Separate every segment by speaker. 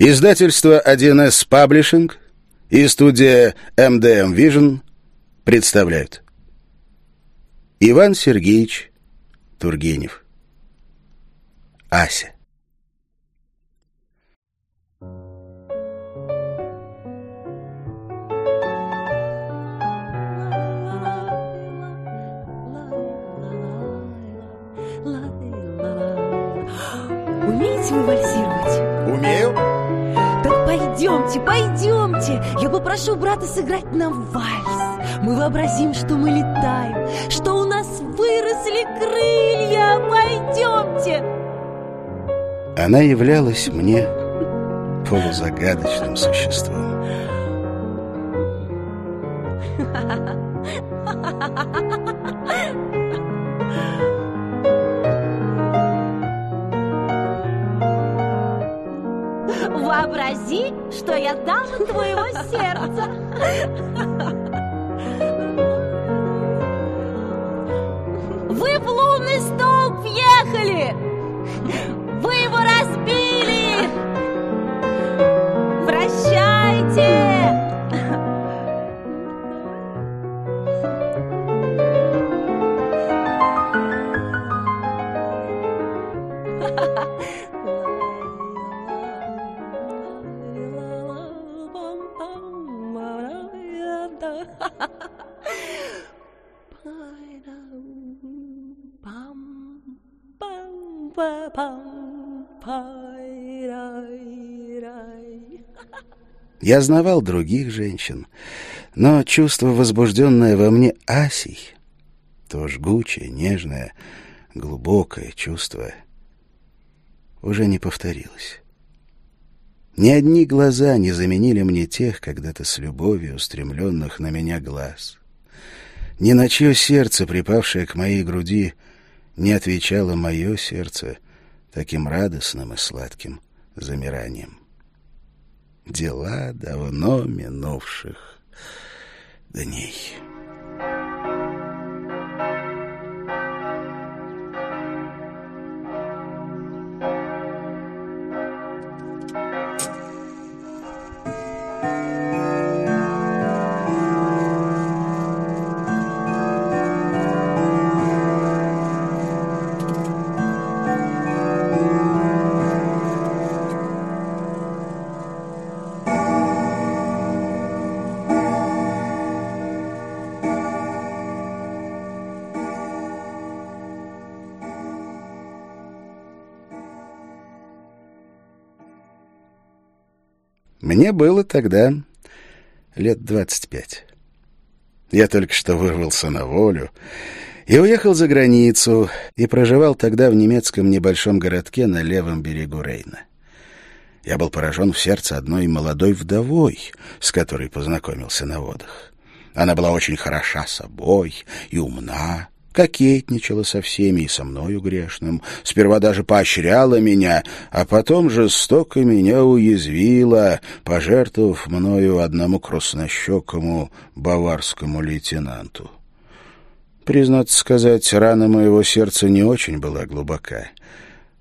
Speaker 1: Издательство 1С Паблишинг и студия MDM Vision представляют. Иван Сергеевич Тургенев. Ася
Speaker 2: пойдемте, пойдемте. Я попрошу брата сыграть нам вальс. Мы вообразим, что мы летаем Что у нас выросли крылья. Пойдемте.
Speaker 1: Она являлась мне полузагадочным существом.
Speaker 2: Твоего
Speaker 1: Я знавал других женщин, но чувство, возбужденное во мне Асей, то жгучее, нежное, глубокое чувство, уже не повторилось. Ни одни глаза не заменили мне тех, когда-то с любовью устремленных на меня глаз. Ни на чье сердце, припавшее к моей груди, не отвечало мое сердце таким радостным и сладким замиранием. Дела давно минувших дней. Мне было тогда лет двадцать пять. Я только что вырвался на волю и уехал за границу, и проживал тогда в немецком небольшом городке на левом берегу Рейна. Я был поражен в сердце одной молодой вдовой, с которой познакомился на водах. Она была очень хороша собой и умна, кокетничала со всеми и со мною грешным, сперва даже поощряла меня, а потом жестоко меня уязвила, пожертвовав мною одному краснощекому баварскому лейтенанту. Признаться сказать, рана моего сердца не очень была глубока,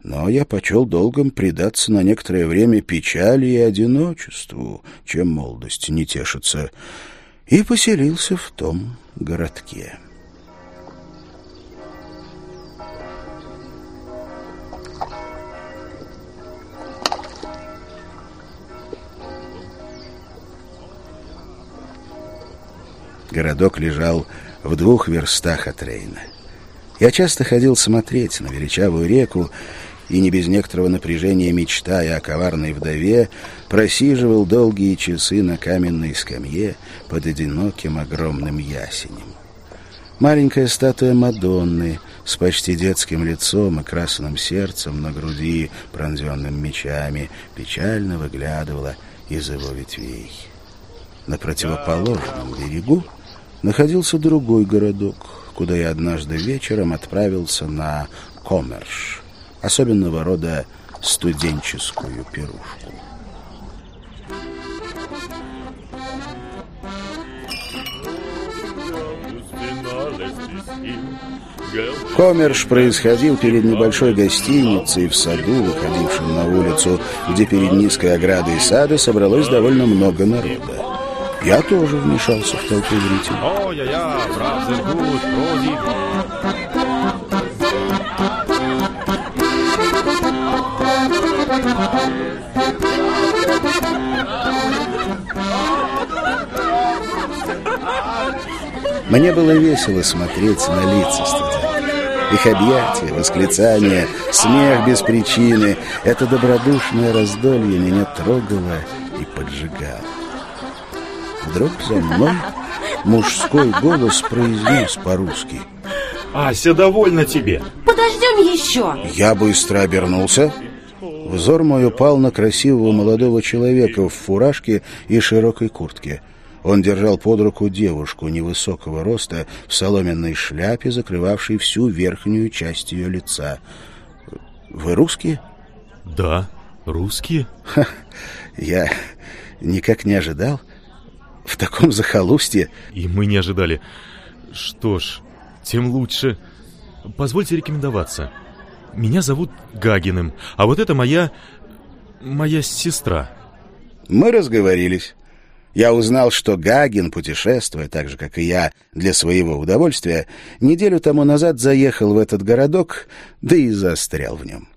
Speaker 1: но я почел долгом предаться на некоторое время печали и одиночеству, чем молодость не тешится, и поселился в том городке. Городок лежал в двух верстах от Рейна. Я часто ходил смотреть на величавую реку и, не без некоторого напряжения мечтая о коварной вдове, просиживал долгие часы на каменной скамье под одиноким огромным ясенем. Маленькая статуя Мадонны с почти детским лицом и красным сердцем на груди, пронзенным мечами, печально выглядывала из его ветвей. На противоположном берегу находился другой городок, куда я однажды вечером отправился на коммерш, особенного рода студенческую пирушку. Коммерш происходил перед небольшой гостиницей в саду, выходившем на улицу, где перед низкой оградой сада собралось довольно много народа. Я тоже вмешался в толпу зрителей.
Speaker 3: Ой-я-я, Бразергут, Роди.
Speaker 1: Мне было весело смотреть на лица студентов. Их объятия, восклицания, смех без причины — это добродушное раздолье меня трогало и поджигало. Вдруг за мной мужской голос произнес по-русски.
Speaker 3: Ася, довольно тебе.
Speaker 2: Подождем еще.
Speaker 1: Я быстро обернулся. Взор мой упал на красивого молодого человека в фуражке и широкой куртке. Он держал под руку девушку невысокого роста в соломенной шляпе, закрывавшей всю верхнюю часть ее лица. «Вы русские?»
Speaker 3: Да, русские.
Speaker 1: Я никак не ожидал. В таком захолустье.
Speaker 3: И мы не ожидали. Что ж, тем лучше. Позвольте рекомендоваться. Меня зовут Гагиным, а вот это моя... моя сестра.
Speaker 1: Мы разговорились. Я узнал, что Гагин, путешествуя так же, как и я, для своего удовольствия, неделю тому назад заехал в этот городок, да и застрял в нем.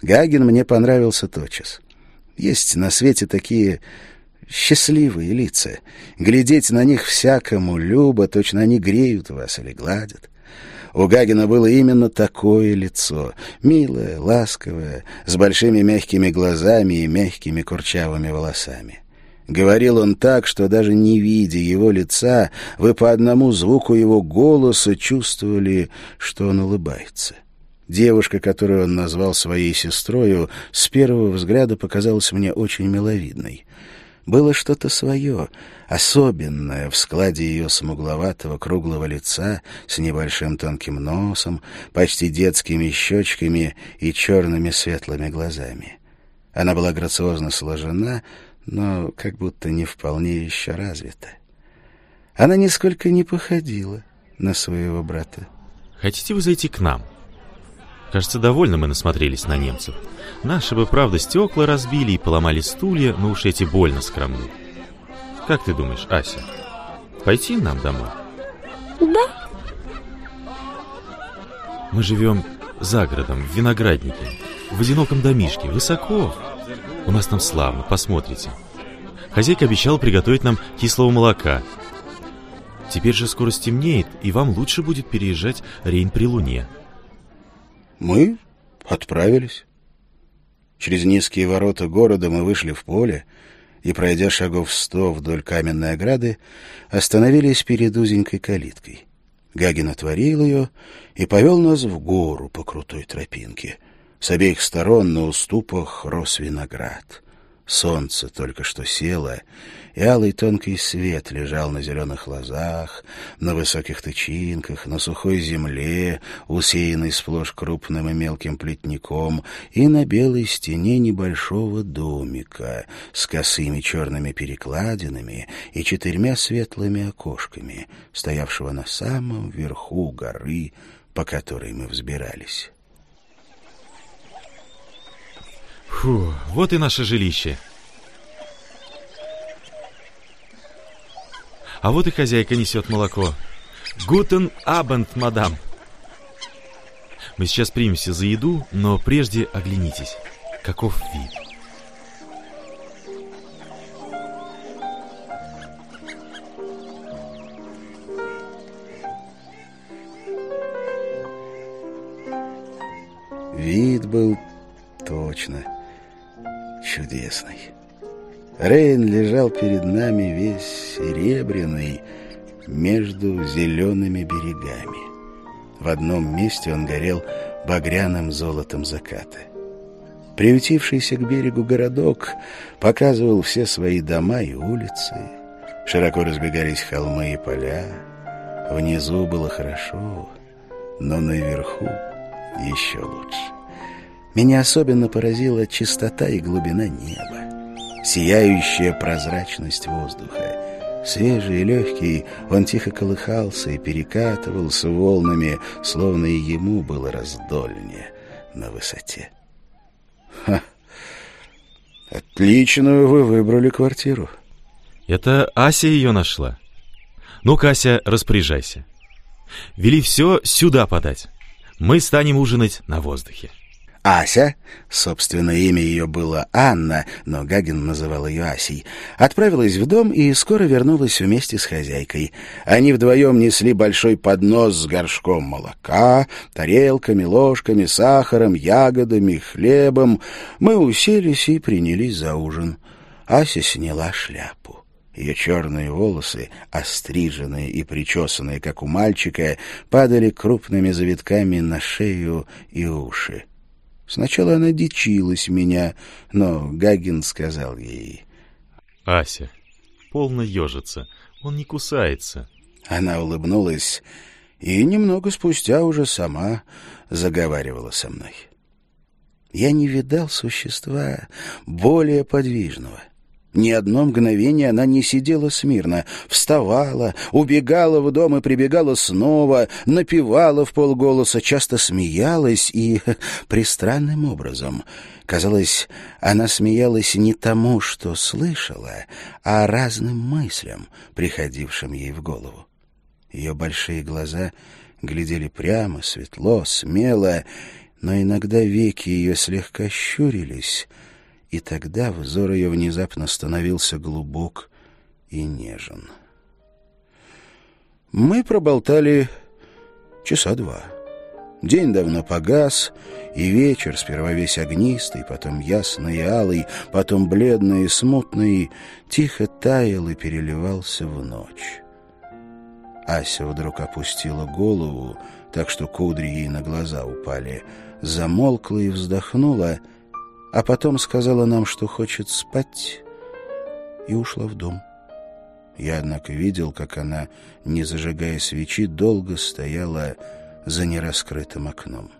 Speaker 1: Гагин мне понравился тотчас. Есть на свете такие счастливые лица. Глядеть на них всякому любо, точно они греют вас или гладят. У Гагина было именно такое лицо, милое, ласковое, с большими мягкими глазами и мягкими курчавыми волосами. Говорил он так, что даже не видя его лица, вы по одному звуку его голоса чувствовали, что он улыбается. Девушка, которую он назвал своей сестрою, с первого взгляда показалась мне очень миловидной. Было что-то свое, особенное в складе ее смугловатого круглого лица с небольшим тонким носом, почти детскими щечками и черными светлыми глазами. Она была грациозно сложена, но как будто не вполне еще развита. Она нисколько не походила на своего брата.
Speaker 3: Хотите вы зайти к нам? Кажется, довольно мы насмотрелись на немцев. Наши бы, правда, стекла разбили и поломали стулья, но уж эти больно скромны. Как ты думаешь, Ася, пойти нам домой?
Speaker 2: Да.
Speaker 3: Мы живем за городом, в винограднике, в одиноком домишке, высоко. У нас там славно, посмотрите. Хозяйка обещала приготовить нам кислого молока. Теперь же скоро стемнеет, и вам лучше будет переезжать Рейн при луне.
Speaker 1: Мы отправились. Через низкие ворота города мы вышли в поле и, пройдя шагов сто вдоль каменной ограды, остановились перед узенькой калиткой. Гагин отворил ее и повел нас в гору по крутой тропинке. С обеих сторон на уступах рос виноград. Солнце только что село, и алый тонкий свет лежал на зеленых лозах, на высоких тычинках, на сухой земле, усеянной сплошь крупным и мелким плетником, и на белой стене небольшого домика с косыми черными перекладинами и четырьмя светлыми окошками, стоявшего на самом верху горы, по которой мы взбирались.
Speaker 3: Фу, вот и наше жилище. А вот и хозяйка несет молоко. Гутен абенд, мадам. Мы сейчас примемся за еду, но прежде оглянитесь. Каков вид.
Speaker 1: Вид был точно чудесный. Рейн лежал перед нами весь серебряный между зелеными берегами. В одном месте он горел багряным золотом заката. Приютившийся к берегу городок показывал все свои дома и улицы. Широко разбегались холмы и поля. Внизу было хорошо, но наверху еще лучше. Меня особенно поразила чистота и глубина неба, сияющая прозрачность воздуха, Свежий и легкий, он тихо колыхался и перекатывался волнами, словно и ему было раздольнее на высоте. Ха! Отличную вы выбрали квартиру.
Speaker 3: Это Ася ее нашла. Ну-ка, Ася, распоряжайся. Вели все сюда подать. Мы станем ужинать на воздухе.
Speaker 1: Ася, собственное имя ее было Анна, но Гагин называл ее Асей, отправилась в дом и скоро вернулась вместе с хозяйкой. Они вдвоем несли большой поднос с горшком молока, тарелками, ложками, сахаром, ягодами, хлебом. Мы уселись и принялись за ужин. Ася сняла шляпу. Ее черные волосы, остриженные и причесанные, как у мальчика, падали крупными завитками на шею и уши. Сначала она дичилась меня, но Гагин сказал ей...
Speaker 3: «Ася, полно ежится, он не кусается».
Speaker 1: Она улыбнулась и немного спустя уже сама заговаривала со мной. Я не видал существа более подвижного — ни одно мгновение она не сидела смирно, вставала, убегала в дом и прибегала снова, напевала в полголоса, часто смеялась и пристранным образом. Казалось, она смеялась не тому, что слышала, а разным мыслям, приходившим ей в голову. Ее большие глаза глядели прямо, светло, смело, но иногда веки ее слегка щурились — и тогда взор ее внезапно становился глубок и нежен. Мы проболтали часа два. День давно погас, и вечер, сперва весь огнистый, потом ясный и алый, потом бледный и смутный, тихо таял и переливался в ночь. Ася вдруг опустила голову, так что кудри ей на глаза упали, замолкла и вздохнула — а потом сказала нам, что хочет спать, и ушла в дом. Я, однако, видел, как она, не зажигая свечи, долго стояла за нераскрытым окном.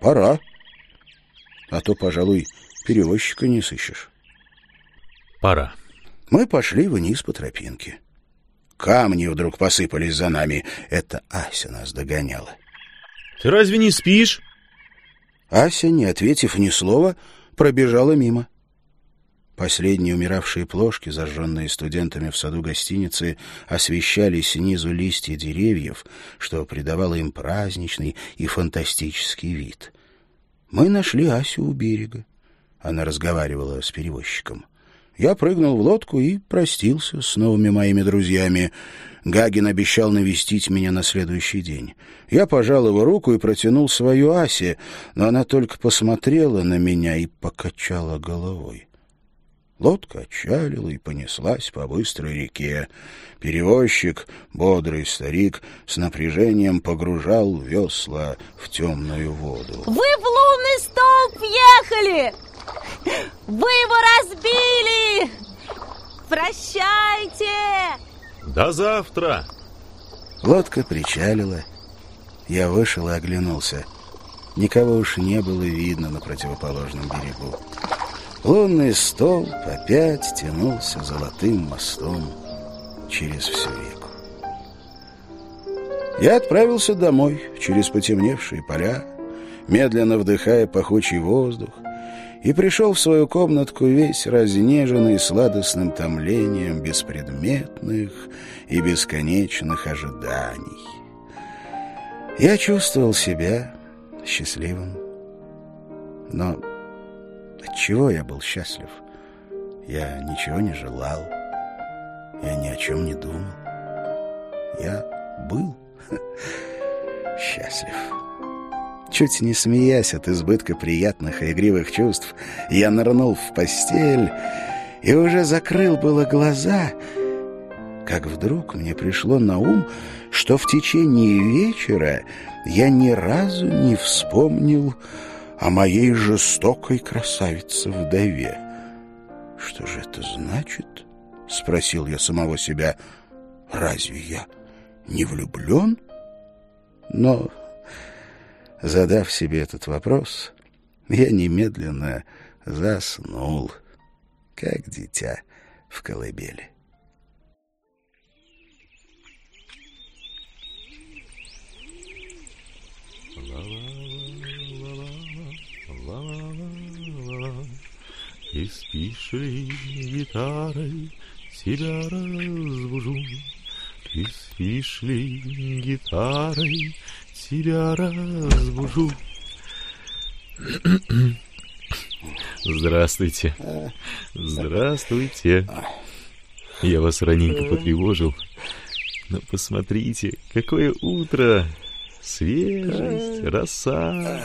Speaker 1: «Пора, а то, пожалуй, перевозчика не сыщешь».
Speaker 3: «Пора».
Speaker 1: Мы пошли вниз по тропинке. Камни вдруг посыпались за нами. Это Ася нас догоняла.
Speaker 3: «Ты разве не спишь?»
Speaker 1: Ася, не ответив ни слова, пробежала мимо. Последние умиравшие плошки, зажженные студентами в саду гостиницы, освещали снизу листья деревьев, что придавало им праздничный и фантастический вид. Мы нашли Асю у берега. Она разговаривала с перевозчиком. Я прыгнул в лодку и простился с новыми моими друзьями. Гагин обещал навестить меня на следующий день. Я пожал его руку и протянул свою Асе, но она только посмотрела на меня и покачала головой. Лодка отчалила и понеслась по быстрой реке. Перевозчик, бодрый старик, с напряжением погружал весла в темную воду.
Speaker 2: «Вы в лунный столб ехали!» Вы его разбили! Прощайте!
Speaker 3: До завтра!
Speaker 1: Лодка причалила. Я вышел и оглянулся. Никого уж не было видно на противоположном берегу. Лунный столб опять тянулся золотым мостом через всю реку. Я отправился домой через потемневшие поля, медленно вдыхая пахучий воздух, и пришел в свою комнатку весь разнеженный сладостным томлением беспредметных и бесконечных ожиданий. Я чувствовал себя счастливым. Но от чего я был счастлив? Я ничего не желал. Я ни о чем не думал. Я был счастлив. Чуть не смеясь от избытка приятных и игривых чувств, я нырнул в постель и уже закрыл было глаза, как вдруг мне пришло на ум, что в течение вечера я ни разу не вспомнил о моей жестокой красавице-вдове. «Что же это значит?» — спросил я самого себя. «Разве я не влюблен?» Но Задав себе этот вопрос, Я немедленно заснул, как дитя в колыбели.
Speaker 3: И спишь ли гитарой, тебя разбужу. И спишь ли гитарой, тебя разбужу. Здравствуйте. Здравствуйте. Я вас раненько потревожил. Но посмотрите, какое утро! Свежесть, роса,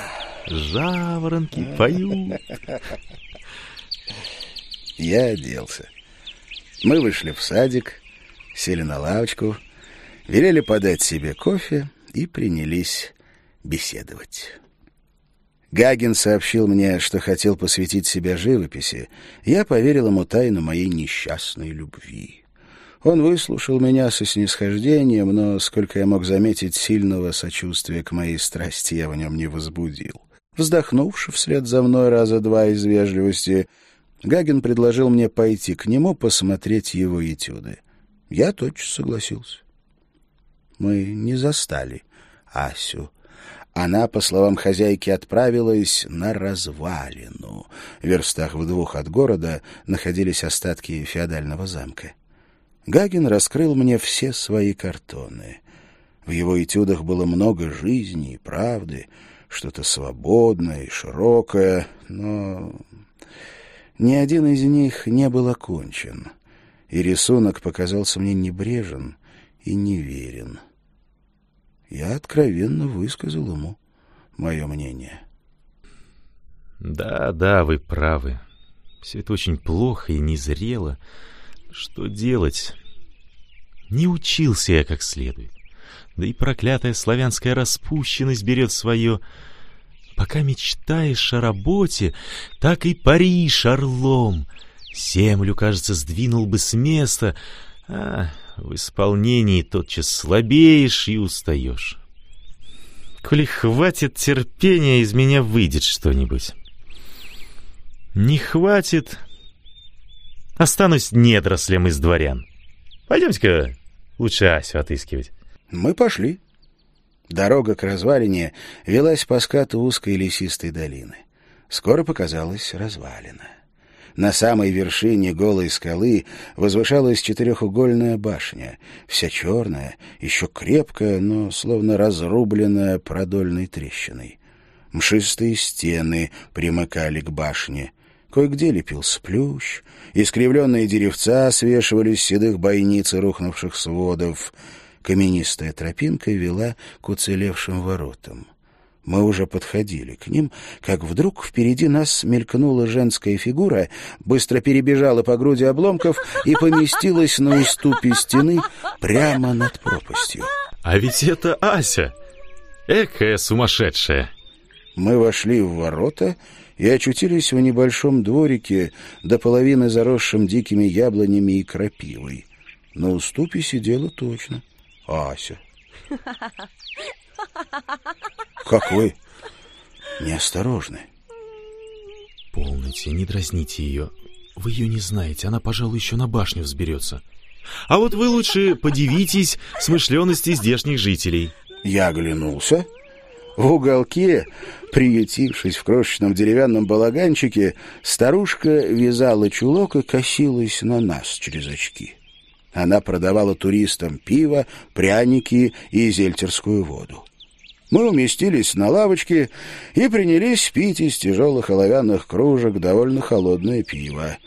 Speaker 3: жаворонки поют.
Speaker 1: Я оделся. Мы вышли в садик, сели на лавочку, велели подать себе кофе и принялись беседовать. Гагин сообщил мне, что хотел посвятить себя живописи. Я поверил ему тайну моей несчастной любви. Он выслушал меня со снисхождением, но, сколько я мог заметить, сильного сочувствия к моей страсти я в нем не возбудил. Вздохнувши вслед за мной раза два из вежливости, Гагин предложил мне пойти к нему посмотреть его этюды. Я тотчас согласился. Мы не застали Асю. Она, по словам хозяйки, отправилась на развалину. В верстах в двух от города находились остатки феодального замка. Гагин раскрыл мне все свои картоны. В его этюдах было много жизни и правды, что-то свободное и широкое, но ни один из них не был окончен, и рисунок показался мне небрежен и неверен. Я откровенно высказал ему мое мнение.
Speaker 3: Да, да, вы правы. Все это очень плохо и незрело. Что делать? Не учился я как следует. Да и проклятая славянская распущенность берет свое. Пока мечтаешь о работе, так и паришь орлом. Землю, кажется, сдвинул бы с места, а в исполнении тотчас слабеешь и устаешь. Коли хватит терпения, из меня выйдет что-нибудь. Не хватит, останусь недорослем из дворян. Пойдемте-ка лучше Асю отыскивать.
Speaker 1: Мы пошли. Дорога к развалине велась по скату узкой лесистой долины. Скоро показалась развалина. На самой вершине голой скалы возвышалась четырехугольная башня, вся черная, еще крепкая, но словно разрубленная продольной трещиной. Мшистые стены примыкали к башне. Кое-где лепился плющ, искривленные деревца свешивались с седых бойниц и рухнувших сводов — Каменистая тропинка вела к уцелевшим воротам. Мы уже подходили к ним, как вдруг впереди нас мелькнула женская фигура, быстро перебежала по груди обломков и поместилась на уступе стены прямо над пропастью.
Speaker 3: А ведь это Ася! Экая сумасшедшая!
Speaker 1: Мы вошли в ворота и очутились в небольшом дворике, до половины заросшим дикими яблонями и крапивой. На уступе сидела точно Ася. Как вы неосторожны.
Speaker 3: Полноте, не дразните ее. Вы ее не знаете, она, пожалуй, еще на башню взберется. А вот вы лучше подивитесь смышленности здешних жителей.
Speaker 1: Я оглянулся. В уголке, приютившись в крошечном деревянном балаганчике, старушка вязала чулок и косилась на нас через очки. Она продавала туристам пиво, пряники и зельтерскую воду. Мы уместились на лавочке и принялись пить из тяжелых оловянных кружек довольно холодное пиво.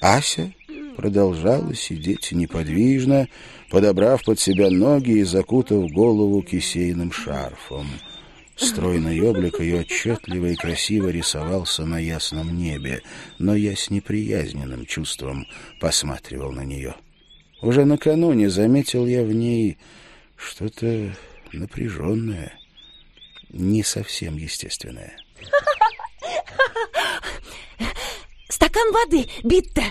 Speaker 1: Ася продолжала сидеть неподвижно, подобрав под себя ноги и закутав голову кисейным шарфом. Стройный облик ее отчетливо и красиво рисовался на ясном небе, но я с неприязненным чувством посматривал на нее. — уже накануне заметил я в ней что-то напряженное, не совсем естественное.
Speaker 2: Стакан воды, Битта.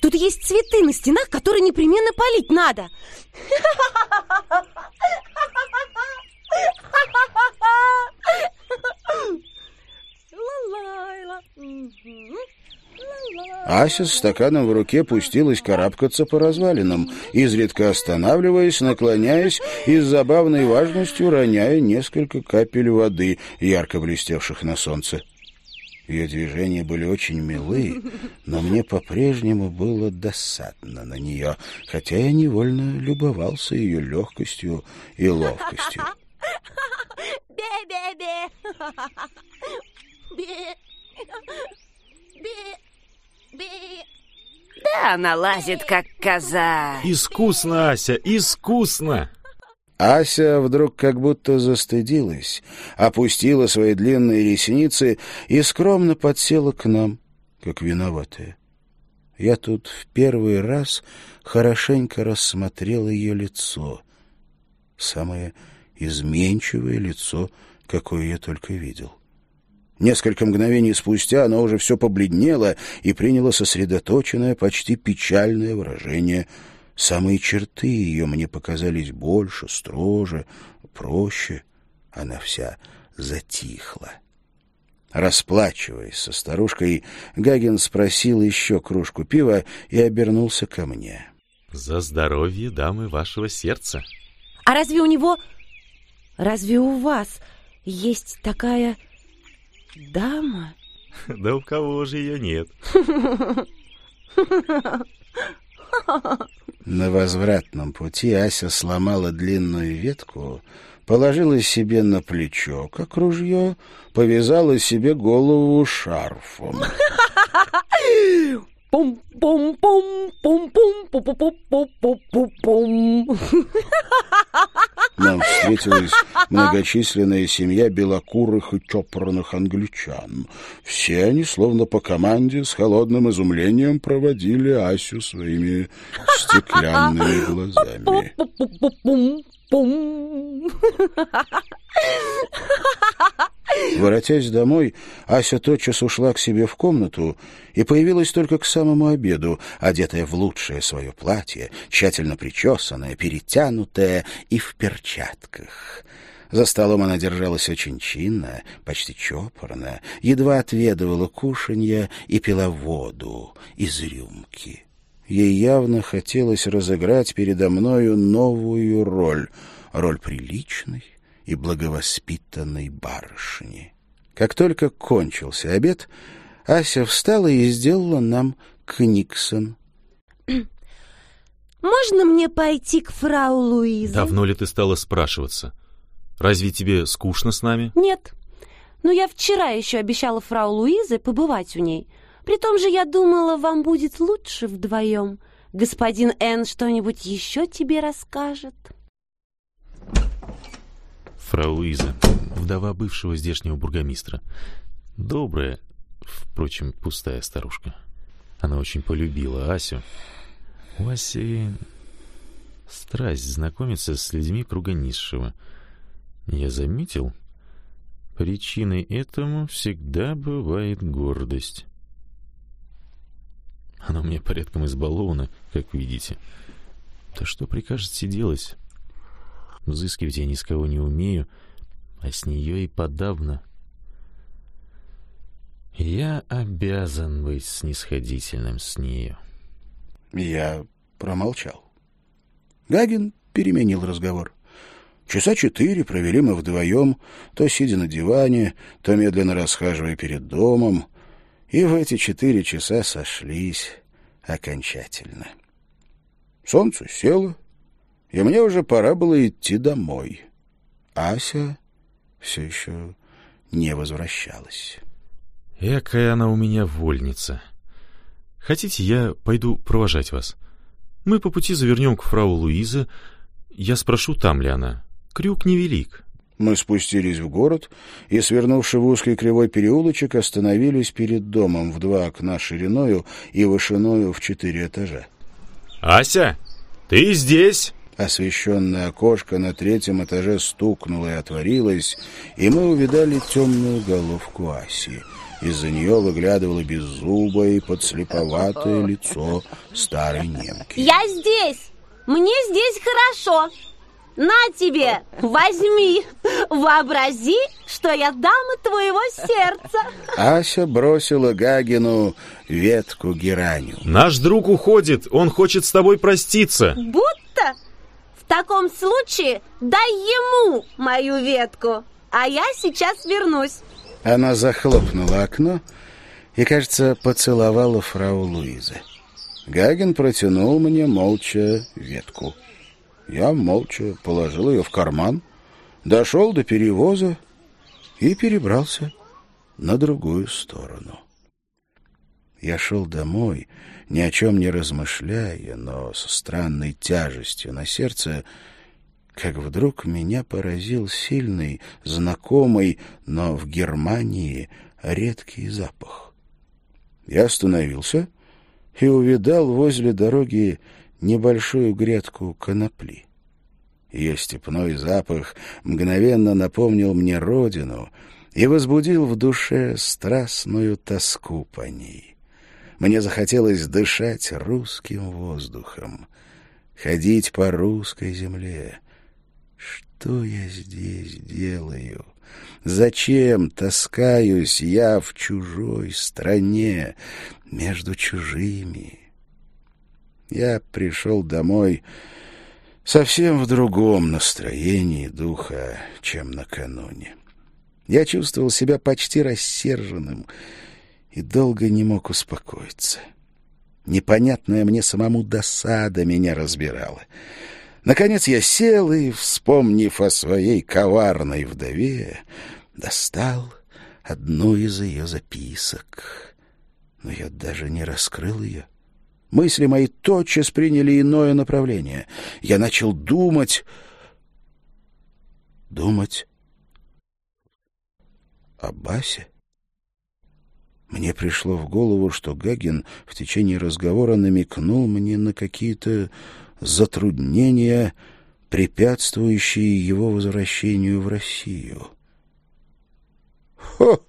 Speaker 2: Тут есть цветы на стенах, которые непременно полить надо. Ла-лайла.
Speaker 1: Ася с стаканом в руке пустилась карабкаться по развалинам, изредка останавливаясь, наклоняясь и с забавной важностью роняя несколько капель воды, ярко блестевших на солнце. Ее движения были очень милы, но мне по-прежнему было досадно на нее, хотя я невольно любовался ее легкостью и ловкостью.
Speaker 2: Бе-бе-бе! Бе! Бе!
Speaker 4: Да, она лазит, как коза.
Speaker 3: Искусно, Ася, искусно!
Speaker 1: Ася вдруг как будто застыдилась, опустила свои длинные ресницы и скромно подсела к нам, как виноватая. Я тут в первый раз хорошенько рассмотрел ее лицо. Самое изменчивое лицо, какое я только видел. Несколько мгновений спустя оно уже все побледнело и приняло сосредоточенное, почти печальное выражение — Самые черты ее мне показались больше, строже, проще. Она вся затихла. Расплачиваясь со старушкой, Гагин спросил еще кружку пива и обернулся ко мне.
Speaker 3: За здоровье дамы вашего сердца.
Speaker 2: А разве у него... Разве у вас есть такая дама?
Speaker 3: Да у кого же ее нет?
Speaker 1: На возвратном пути Ася сломала длинную ветку, положила себе на плечо, как ружье, повязала себе голову шарфом.
Speaker 2: Пум-пум-пум, пум-пум, пу-пу-пу-пу-пу-пум.
Speaker 1: Нам встретилась многочисленная семья белокурых и чопорных англичан. Все они, словно по команде, с холодным изумлением проводили Асю своими стеклянными глазами.
Speaker 2: Пум.
Speaker 1: Воротясь домой, Ася тотчас ушла к себе в комнату и появилась только к самому обеду, одетая в лучшее свое платье, тщательно причесанная, перетянутая и в перчатках. За столом она держалась очень чинно, почти чопорно, едва отведывала кушанья и пила воду из рюмки. Ей явно хотелось разыграть передо мною новую роль, роль приличной и благовоспитанной барышни. Как только кончился обед, Ася встала и сделала нам книксон.
Speaker 2: Можно мне пойти к фрау Луизе?
Speaker 3: Давно ли ты стала спрашиваться? Разве тебе скучно с нами?
Speaker 2: Нет. Но я вчера еще обещала фрау Луизе побывать у ней — при том же я думала, вам будет лучше вдвоем. Господин Н. что-нибудь еще тебе расскажет?»
Speaker 3: Фрау Луиза, вдова бывшего здешнего бургомистра. Добрая, впрочем, пустая старушка. Она очень полюбила Асю. У Аси страсть знакомиться с людьми круга низшего. Я заметил, причиной этому всегда бывает гордость. Она меня порядком избалована, как видите. Да что прикажете делать? Взыскивать я ни с кого не умею, а с нее и подавно. Я обязан быть снисходительным с нею.
Speaker 1: Я промолчал. Гагин переменил разговор. Часа четыре провели мы вдвоем, то сидя на диване, то медленно расхаживая перед домом и в эти четыре часа сошлись окончательно. Солнце село, и мне уже пора было идти домой. Ася все еще не возвращалась.
Speaker 3: Экая она у меня вольница. Хотите, я пойду провожать вас? Мы по пути завернем к фрау Луизе. Я спрошу, там ли она. Крюк невелик.
Speaker 1: Мы спустились в город и, свернувши в узкий кривой переулочек, остановились перед домом в два окна шириною и вышиною в четыре этажа.
Speaker 3: «Ася, ты здесь?»
Speaker 1: Освещенное окошко на третьем этаже стукнуло и отворилось, и мы увидали темную головку Аси. Из-за нее выглядывало беззубое и подслеповатое лицо старой немки.
Speaker 2: «Я здесь! Мне здесь хорошо!» На тебе, возьми. Вообрази, что я дама твоего сердца.
Speaker 1: Ася бросила Гагину ветку геранью.
Speaker 3: Наш друг уходит, он хочет с тобой проститься.
Speaker 2: Будто? В таком случае дай ему мою ветку, а я сейчас вернусь.
Speaker 1: Она захлопнула окно и, кажется, поцеловала фрау Луизы. Гагин протянул мне молча ветку. Я молча положил ее в карман, дошел до перевоза и перебрался на другую сторону. Я шел домой, ни о чем не размышляя, но со странной тяжестью на сердце, как вдруг меня поразил сильный, знакомый, но в Германии редкий запах. Я остановился и увидал возле дороги небольшую грядку конопли. Ее степной запах мгновенно напомнил мне родину и возбудил в душе страстную тоску по ней. Мне захотелось дышать русским воздухом, ходить по русской земле. Что я здесь делаю? Зачем таскаюсь я в чужой стране, между чужими? Я пришел домой совсем в другом настроении духа, чем накануне. Я чувствовал себя почти рассерженным и долго не мог успокоиться. Непонятная мне самому досада меня разбирала. Наконец я сел и, вспомнив о своей коварной вдове, достал одну из ее записок. Но я даже не раскрыл ее. Мысли мои тотчас приняли иное направление. Я начал думать... Думать о Басе. Мне пришло в голову, что Гагин в течение разговора намекнул мне на какие-то затруднения, препятствующие его возвращению в Россию. Хо!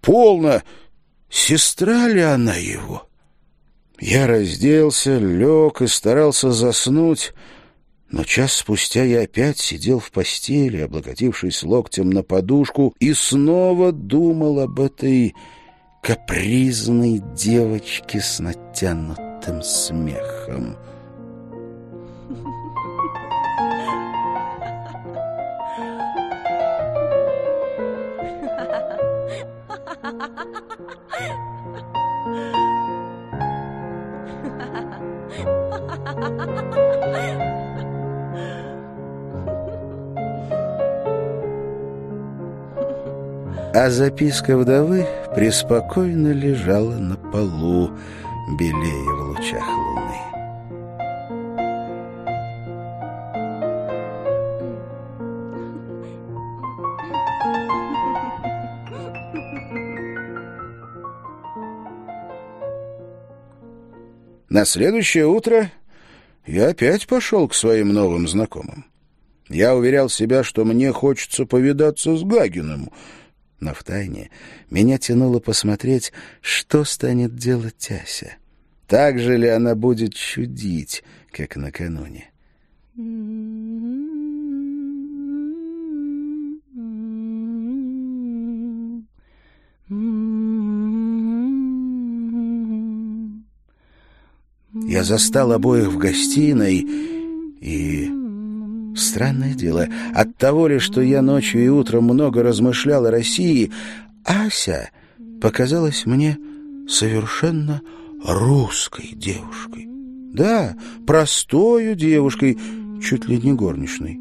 Speaker 1: Полно! Сестра ли она его? Я разделся, лег и старался заснуть, но час спустя я опять сидел в постели, облокотившись локтем на подушку, и снова думал об этой капризной девочке с натянутым смехом. А записка вдовы преспокойно лежала на полу, белее в лучах луны. На следующее утро я опять пошел к своим новым знакомым. Я уверял себя, что мне хочется повидаться с Гагиным — но втайне меня тянуло посмотреть, что станет делать Ася. Так же ли она будет чудить, как накануне? Я застал обоих в гостиной и Странное дело, от того ли, что я ночью и утром много размышлял о России, Ася показалась мне совершенно русской девушкой. Да, простою девушкой, чуть ли не горничной.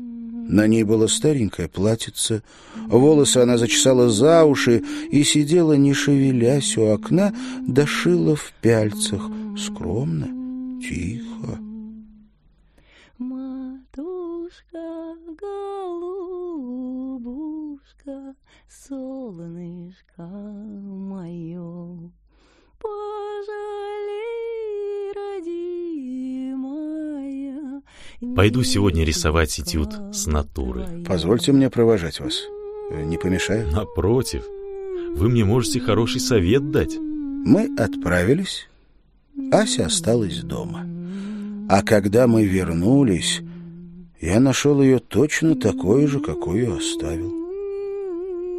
Speaker 1: На ней было старенькое платьице, волосы она зачесала за уши и сидела, не шевелясь у окна, дошила в пяльцах, скромно, тихо.
Speaker 2: Голубушка, солнышко мое, пожалей, родимая.
Speaker 3: Пойду сегодня рисовать этюд с натуры.
Speaker 1: Позвольте мне провожать вас. Не помешаю?
Speaker 3: Напротив, вы мне можете хороший совет дать.
Speaker 1: Мы отправились. Ася осталась дома. А когда мы вернулись, я нашел ее точно такой же, какую оставил.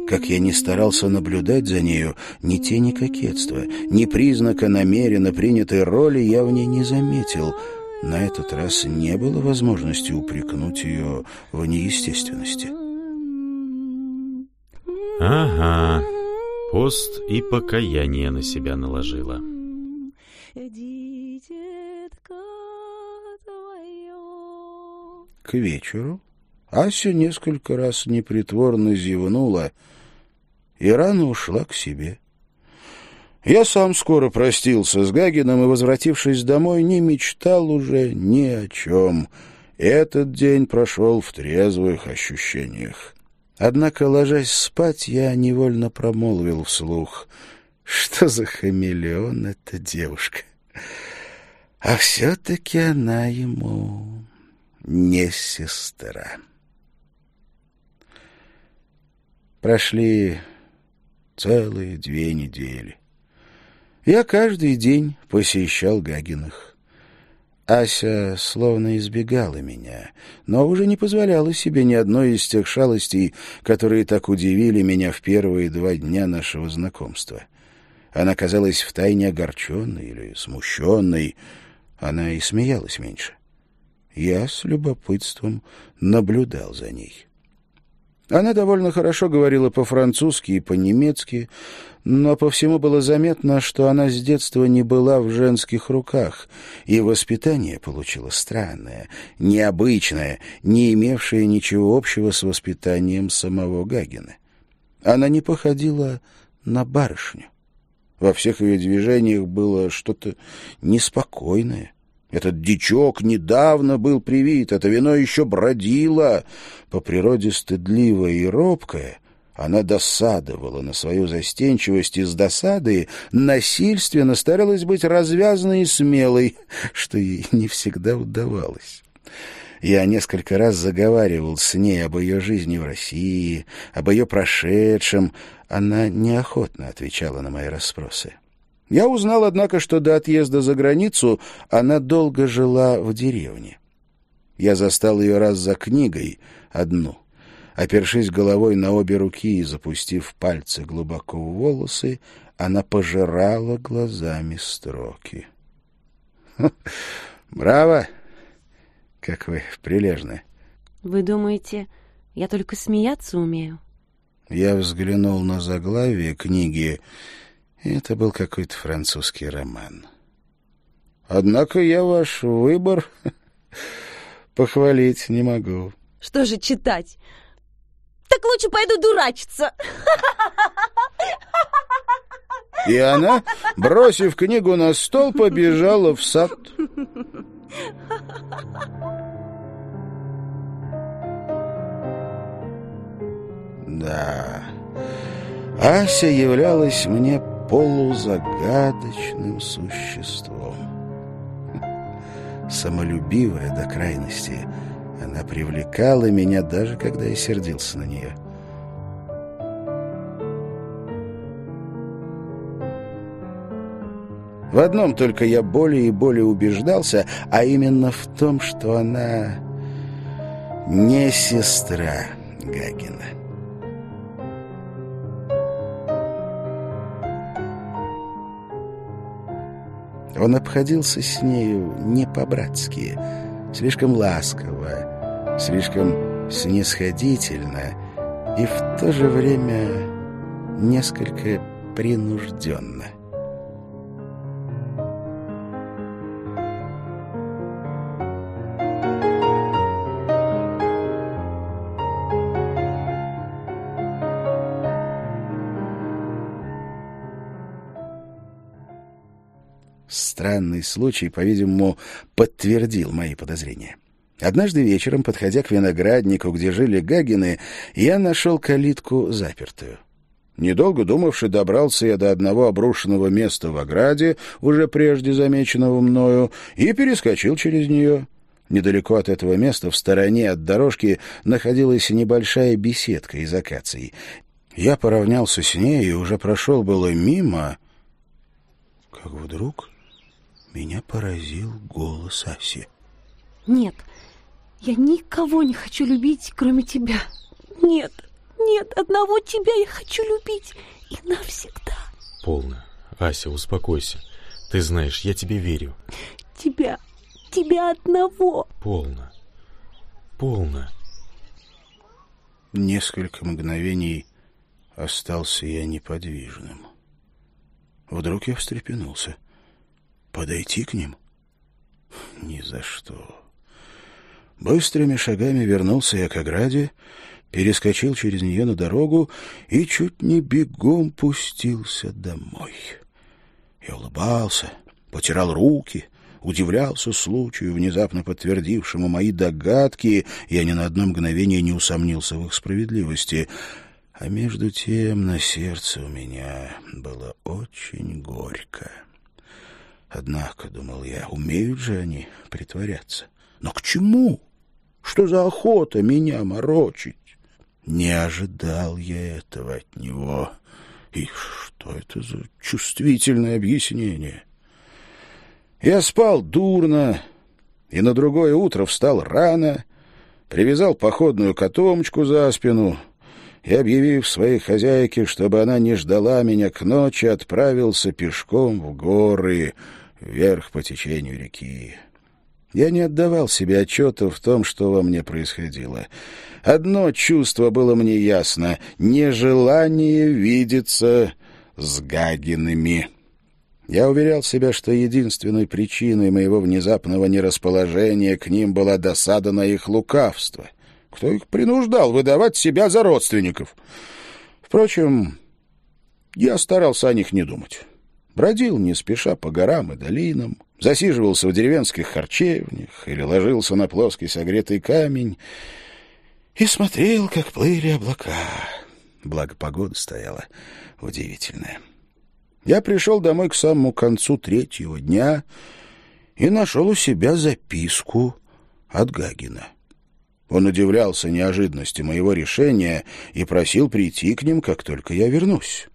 Speaker 1: Как я не старался наблюдать за нею, ни тени кокетства, ни признака намеренно принятой роли я в ней не заметил. На этот раз не было возможности упрекнуть ее в неестественности.
Speaker 3: Ага, пост и покаяние на себя наложила.
Speaker 1: К вечеру Ася несколько раз непритворно зевнула и рано ушла к себе. Я сам скоро простился с Гагином и, возвратившись домой, не мечтал уже ни о чем. Этот день прошел в трезвых ощущениях. Однако, ложась спать, я невольно промолвил вслух. Что за хамелеон эта девушка? А все-таки она ему не сестра. Прошли целые две недели. Я каждый день посещал Гагиных. Ася словно избегала меня, но уже не позволяла себе ни одной из тех шалостей, которые так удивили меня в первые два дня нашего знакомства. Она казалась втайне огорченной или смущенной, она и смеялась меньше. Я с любопытством наблюдал за ней. Она довольно хорошо говорила по-французски и по-немецки, но по всему было заметно, что она с детства не была в женских руках, и воспитание получила странное, необычное, не имевшее ничего общего с воспитанием самого Гагина. Она не походила на барышню. Во всех ее движениях было что-то неспокойное, этот дичок недавно был привит, это вино еще бродило. По природе стыдливая и робкая, она досадовала на свою застенчивость и с досады насильственно старалась быть развязной и смелой, что ей не всегда удавалось. Я несколько раз заговаривал с ней об ее жизни в России, об ее прошедшем. Она неохотно отвечала на мои расспросы. Я узнал, однако, что до отъезда за границу она долго жила в деревне. Я застал ее раз за книгой, одну. Опершись головой на обе руки и запустив пальцы глубоко в волосы, она пожирала глазами строки. «Браво! Как вы прилежны!»
Speaker 2: Вы думаете, я только смеяться умею?
Speaker 1: Я взглянул на заглавие книги это был какой-то французский роман. Однако я ваш выбор похвалить не могу.
Speaker 2: Что же читать? Так лучше пойду дурачиться.
Speaker 1: И она, бросив книгу на стол, побежала в сад. Да, Ася являлась мне полузагадочным существом. Самолюбивая до крайности, она привлекала меня даже когда я сердился на нее. В одном только я более и более убеждался, а именно в том, что она не сестра Гагина. Он обходился с нею не по-братски, слишком ласково, слишком снисходительно и в то же время несколько принужденно. Странный случай, по-видимому, подтвердил мои подозрения. Однажды вечером, подходя к винограднику, где жили Гагины, я нашел калитку запертую. Недолго думавши, добрался я до одного обрушенного места в ограде, уже прежде замеченного мною, и перескочил через нее. Недалеко от этого места, в стороне от дорожки, находилась небольшая беседка из акаций. Я поравнялся с ней и уже прошел было мимо, как вдруг меня поразил голос Аси.
Speaker 2: Нет, Я никого не хочу любить, кроме тебя. Нет, нет, одного тебя я хочу любить и навсегда.
Speaker 3: Полно. Ася, успокойся. Ты знаешь, я тебе верю.
Speaker 2: Тебя, тебя одного.
Speaker 3: Полно. Полно.
Speaker 1: Несколько мгновений остался я неподвижным. Вдруг я встрепенулся. Подойти к ним? Ни за что. Быстрыми шагами вернулся я к ограде, перескочил через нее на дорогу и чуть не бегом пустился домой. Я улыбался, потирал руки, удивлялся случаю, внезапно подтвердившему мои догадки, я ни на одно мгновение не усомнился в их справедливости. А между тем на сердце у меня было очень горько. Однако, думал я, умеют же они притворяться. Но к чему? Что за охота меня морочить? Не ожидал я этого от него. И что это за чувствительное объяснение? Я спал дурно, и на другое утро встал рано, привязал походную котомочку за спину и, объявив своей хозяйке, чтобы она не ждала меня к ночи, отправился пешком в горы, вверх по течению реки. Я не отдавал себе отчета в том, что во мне происходило. Одно чувство было мне ясно — нежелание видеться с Гагинами. Я уверял себя, что единственной причиной моего внезапного нерасположения к ним была досада на их лукавство. Кто их принуждал выдавать себя за родственников? Впрочем, я старался о них не думать. Бродил не спеша по горам и долинам, засиживался в деревенских харчевнях или ложился на плоский согретый камень и смотрел, как плыли облака. Благо погода стояла удивительная. Я пришел домой к самому концу третьего дня и нашел у себя записку от Гагина. Он удивлялся неожиданности моего решения и просил прийти к ним, как только я вернусь.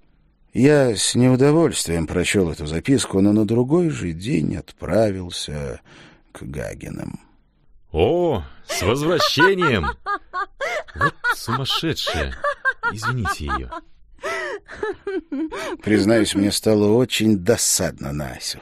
Speaker 1: Я с неудовольствием прочел эту записку, но на другой же день отправился к Гагинам.
Speaker 3: О, с возвращением! Вот сумасшедшая. Извините ее.
Speaker 1: Признаюсь, мне стало очень досадно на Асю.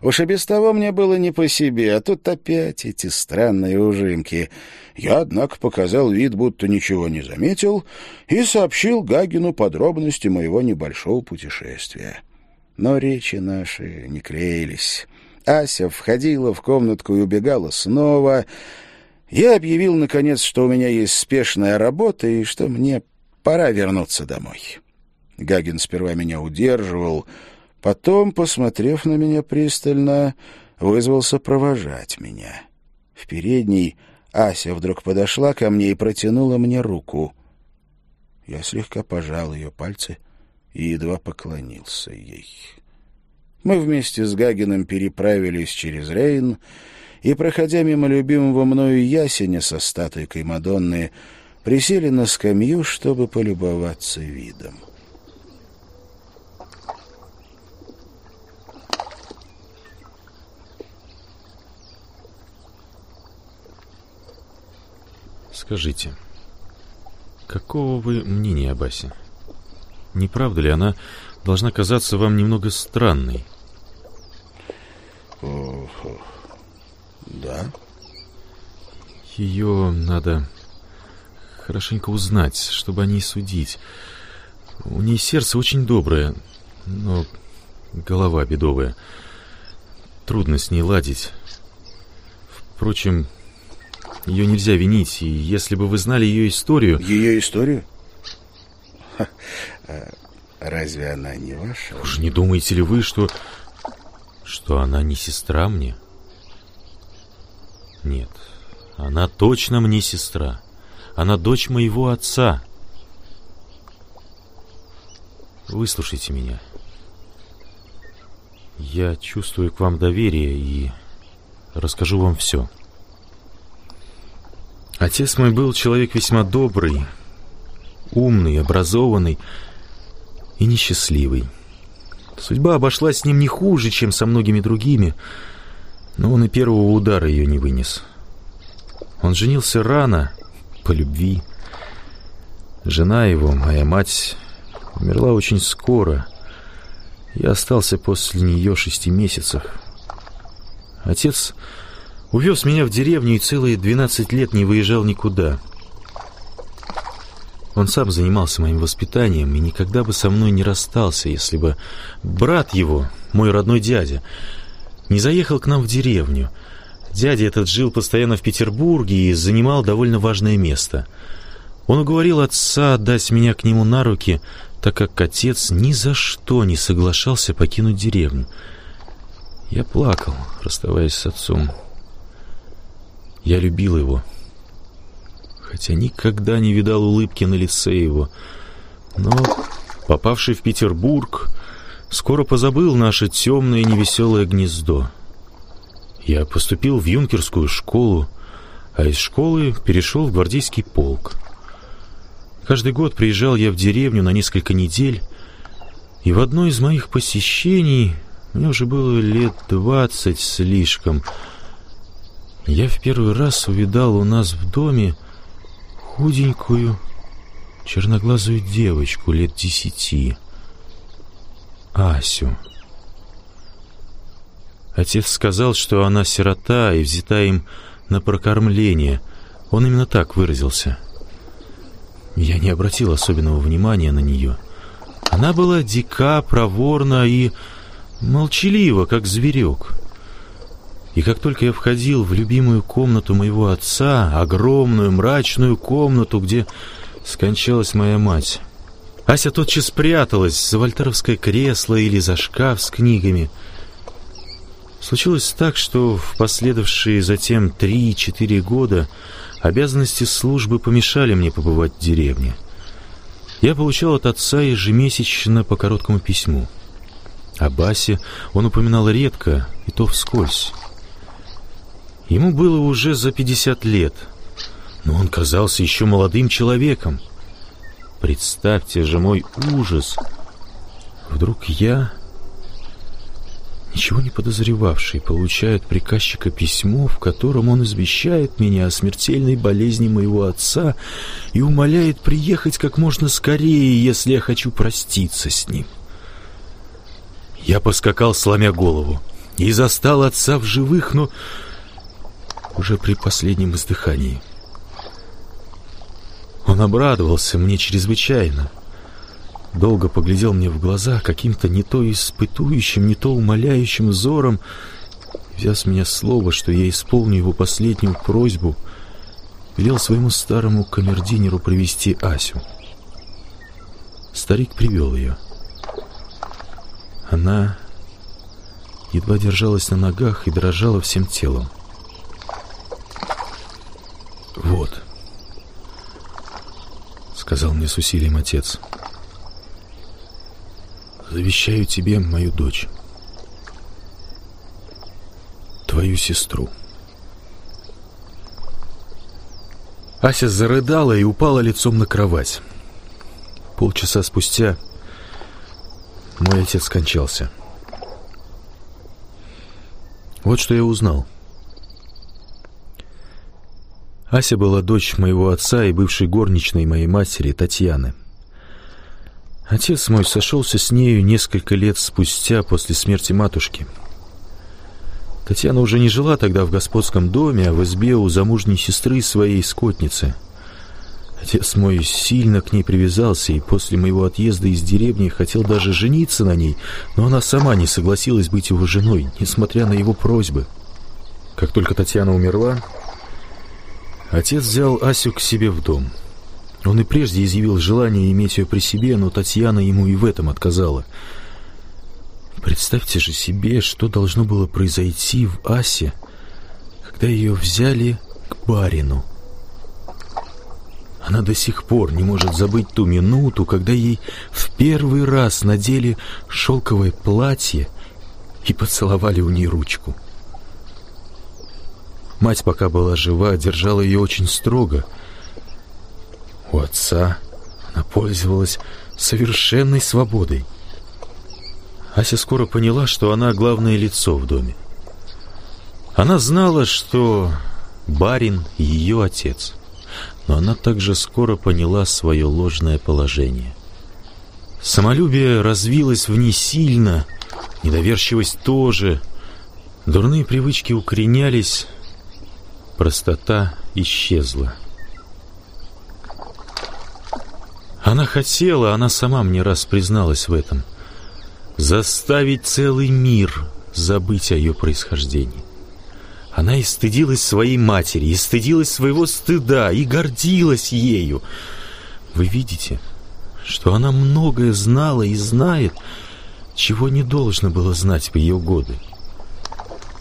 Speaker 1: Уж и без того мне было не по себе, а тут опять эти странные ужимки. Я, однако, показал вид, будто ничего не заметил, и сообщил Гагину подробности моего небольшого путешествия. Но речи наши не клеились. Ася входила в комнатку и убегала снова. Я объявил, наконец, что у меня есть спешная работа и что мне пора вернуться домой. Гагин сперва меня удерживал, потом, посмотрев на меня пристально, вызвался провожать меня. В передней Ася вдруг подошла ко мне и протянула мне руку. Я слегка пожал ее пальцы и едва поклонился ей. Мы вместе с Гагиным переправились через Рейн и, проходя мимо любимого мною ясеня со статуйкой Мадонны, присели на скамью, чтобы полюбоваться видом.
Speaker 3: Скажите, какого вы мнения об Асе? Не правда ли она должна казаться вам немного странной?
Speaker 1: Да.
Speaker 3: Ее надо хорошенько узнать, чтобы о ней судить. У ней сердце очень доброе, но голова бедовая. Трудно с ней ладить. Впрочем, ее нельзя винить, и если бы вы знали ее историю...
Speaker 1: Ее историю? Ха, а разве она не ваша?
Speaker 3: Уж не думаете ли вы, что... Что она не сестра мне? Нет, она точно мне сестра. Она дочь моего отца. Выслушайте меня. Я чувствую к вам доверие и расскажу вам все. Отец мой был человек весьма добрый, умный, образованный и несчастливый. Судьба обошлась с ним не хуже, чем со многими другими, но он и первого удара ее не вынес. Он женился рано, по любви. Жена его, моя мать, умерла очень скоро. Я остался после нее шести месяцев. Отец увез меня в деревню и целые двенадцать лет не выезжал никуда. Он сам занимался моим воспитанием и никогда бы со мной не расстался, если бы брат его, мой родной дядя, не заехал к нам в деревню. Дядя этот жил постоянно в Петербурге и занимал довольно важное место. Он уговорил отца отдать меня к нему на руки, так как отец ни за что не соглашался покинуть деревню. Я плакал, расставаясь с отцом. Я любил его хотя никогда не видал улыбки на лице его. Но, попавший в Петербург, скоро позабыл наше темное невеселое гнездо. Я поступил в юнкерскую школу, а из школы перешел в гвардейский полк. Каждый год приезжал я в деревню на несколько недель, и в одно из моих посещений, мне уже было лет двадцать слишком, я в первый раз увидал у нас в доме худенькую, черноглазую девочку лет десяти, Асю. Отец сказал, что она сирота и взята им на прокормление. Он именно так выразился. Я не обратил особенного внимания на нее. Она была дика, проворна и молчалива, как зверек. И как только я входил в любимую комнату моего отца, огромную мрачную комнату, где скончалась моя мать, Ася тотчас спряталась за вольтеровское кресло или за шкаф с книгами. Случилось так, что в последовавшие затем три-четыре года обязанности службы помешали мне побывать в деревне. Я получал от отца ежемесячно по короткому письму. О Басе он упоминал редко, и то вскользь. Ему было уже за пятьдесят лет, но он казался еще молодым человеком. Представьте же мой ужас. Вдруг я, ничего не подозревавший, получаю от приказчика письмо, в котором он извещает меня о смертельной болезни моего отца и умоляет приехать как можно скорее, если я хочу проститься с ним. Я поскакал, сломя голову, и застал отца в живых, но уже при последнем издыхании. Он обрадовался мне чрезвычайно. Долго поглядел мне в глаза каким-то не то испытующим, не то умоляющим взором, взяв с меня слово, что я исполню его последнюю просьбу, велел своему старому камердинеру привести Асю. Старик привел ее. Она едва держалась на ногах и дрожала всем телом. «Вот», — сказал мне с усилием отец, — «завещаю тебе мою дочь, твою сестру». Ася зарыдала и упала лицом на кровать. Полчаса спустя мой отец скончался. Вот что я узнал — Ася была дочь моего отца и бывшей горничной моей матери Татьяны. Отец мой сошелся с нею несколько лет спустя после смерти матушки. Татьяна уже не жила тогда в господском доме, а в избе у замужней сестры своей скотницы. Отец мой сильно к ней привязался и после моего отъезда из деревни хотел даже жениться на ней, но она сама не согласилась быть его женой, несмотря на его просьбы. Как только Татьяна умерла, Отец взял Асю к себе в дом. Он и прежде изъявил желание иметь ее при себе, но Татьяна ему и в этом отказала. Представьте же себе, что должно было произойти в Асе, когда ее взяли к барину. Она до сих пор не может забыть ту минуту, когда ей в первый раз надели шелковое платье и поцеловали у нее ручку. Мать, пока была жива, держала ее очень строго. У отца она пользовалась совершенной свободой. Ася скоро поняла, что она главное лицо в доме. Она знала, что барин — ее отец. Но она также скоро поняла свое ложное положение. Самолюбие развилось в ней сильно, недоверчивость тоже. Дурные привычки укоренялись, простота исчезла. Она хотела, она сама мне раз призналась в этом, заставить целый мир забыть о ее происхождении. Она и стыдилась своей матери, и стыдилась своего стыда, и гордилась ею. Вы видите, что она многое знала и знает, чего не должно было знать в ее годы.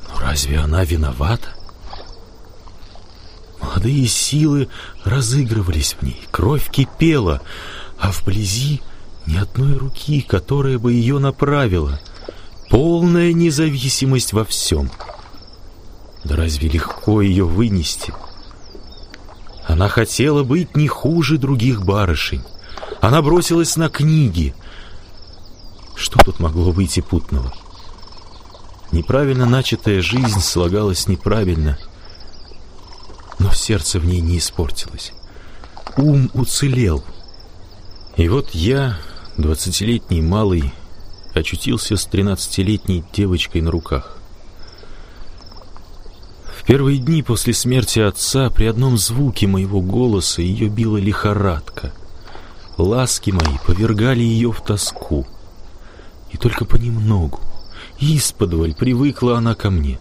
Speaker 3: Но разве она виновата? Молодые силы разыгрывались в ней, кровь кипела, а вблизи ни одной руки, которая бы ее направила. Полная независимость во всем. Да разве легко ее вынести? Она хотела быть не хуже других барышень. Она бросилась на книги. Что тут могло выйти путного? Неправильно начатая жизнь слагалась неправильно, но сердце в ней не испортилось. Ум уцелел. И вот я, двадцатилетний малый, очутился с тринадцатилетней девочкой на руках. В первые дни после смерти отца при одном звуке моего голоса ее била лихорадка. Ласки мои повергали ее в тоску. И только понемногу, исподволь, привыкла она ко мне.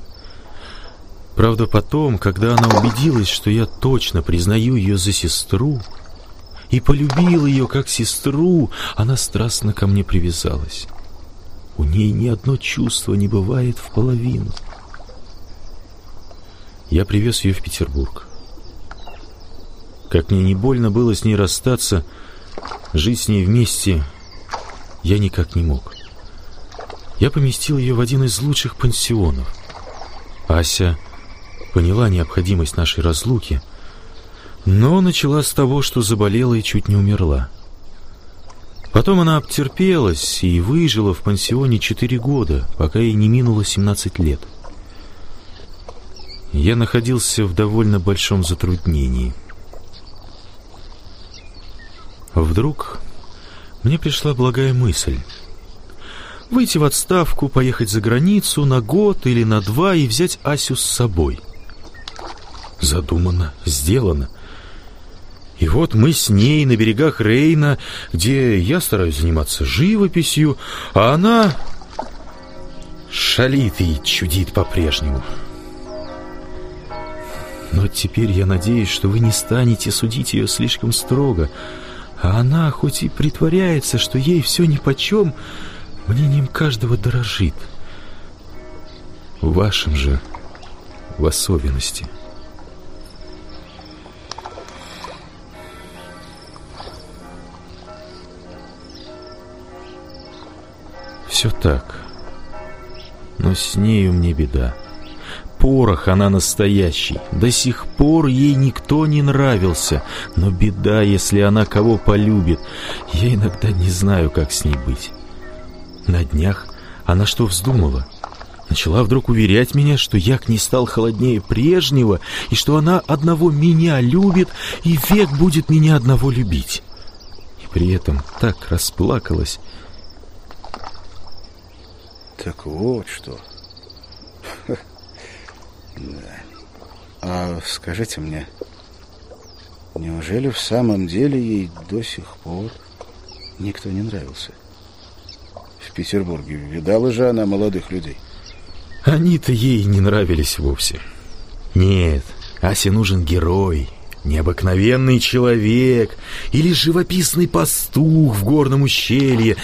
Speaker 3: Правда, потом, когда она убедилась, что я точно признаю ее за сестру, и полюбил ее как сестру, она страстно ко мне привязалась. У ней ни одно чувство не бывает в половину. Я привез ее в Петербург. Как мне не больно было с ней расстаться, жить с ней вместе я никак не мог. Я поместил ее в один из лучших пансионов. Ася поняла необходимость нашей разлуки, но начала с того, что заболела и чуть не умерла. Потом она обтерпелась и выжила в пансионе четыре года, пока ей не минуло 17 лет. Я находился в довольно большом затруднении. Вдруг мне пришла благая мысль. Выйти в отставку, поехать за границу на год или на два и взять Асю с собой. Задумано, сделано. И вот мы с ней на берегах Рейна, где я стараюсь заниматься живописью, а она шалит и чудит по-прежнему. Но теперь я надеюсь, что вы не станете судить ее слишком строго, а она, хоть и притворяется, что ей все нипочем, мнением каждого дорожит. Вашим же в особенности. Все так. Но с нею мне беда. Порох она настоящий. До сих пор ей никто не нравился. Но беда, если она кого полюбит. Я иногда не знаю, как с ней быть. На днях она что вздумала? Начала вдруг уверять меня, что я к ней стал холоднее прежнего, и что она одного меня любит, и век будет меня одного любить. И при этом так расплакалась.
Speaker 1: Так вот что. Да. А скажите мне, неужели в самом деле ей до сих пор никто не нравился? В Петербурге видала же она молодых людей.
Speaker 3: Они-то ей не нравились вовсе. Нет, Асе нужен герой, необыкновенный человек или живописный пастух в горном ущелье.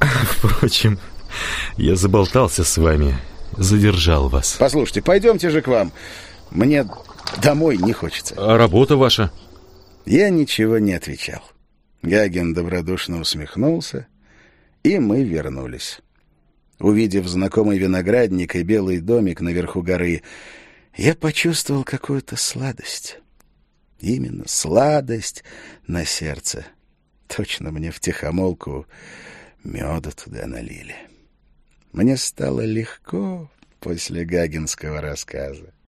Speaker 3: Впрочем, я заболтался с вами задержал вас.
Speaker 1: Послушайте, пойдемте же к вам. Мне домой не хочется.
Speaker 3: А работа ваша?
Speaker 1: Я ничего не отвечал. Гагин добродушно усмехнулся, и мы вернулись. Увидев знакомый виноградник и белый домик наверху горы, я почувствовал какую-то сладость. Именно сладость на сердце. Точно мне в тихомолку меда туда налили. Мне стало легко после гагинского рассказа.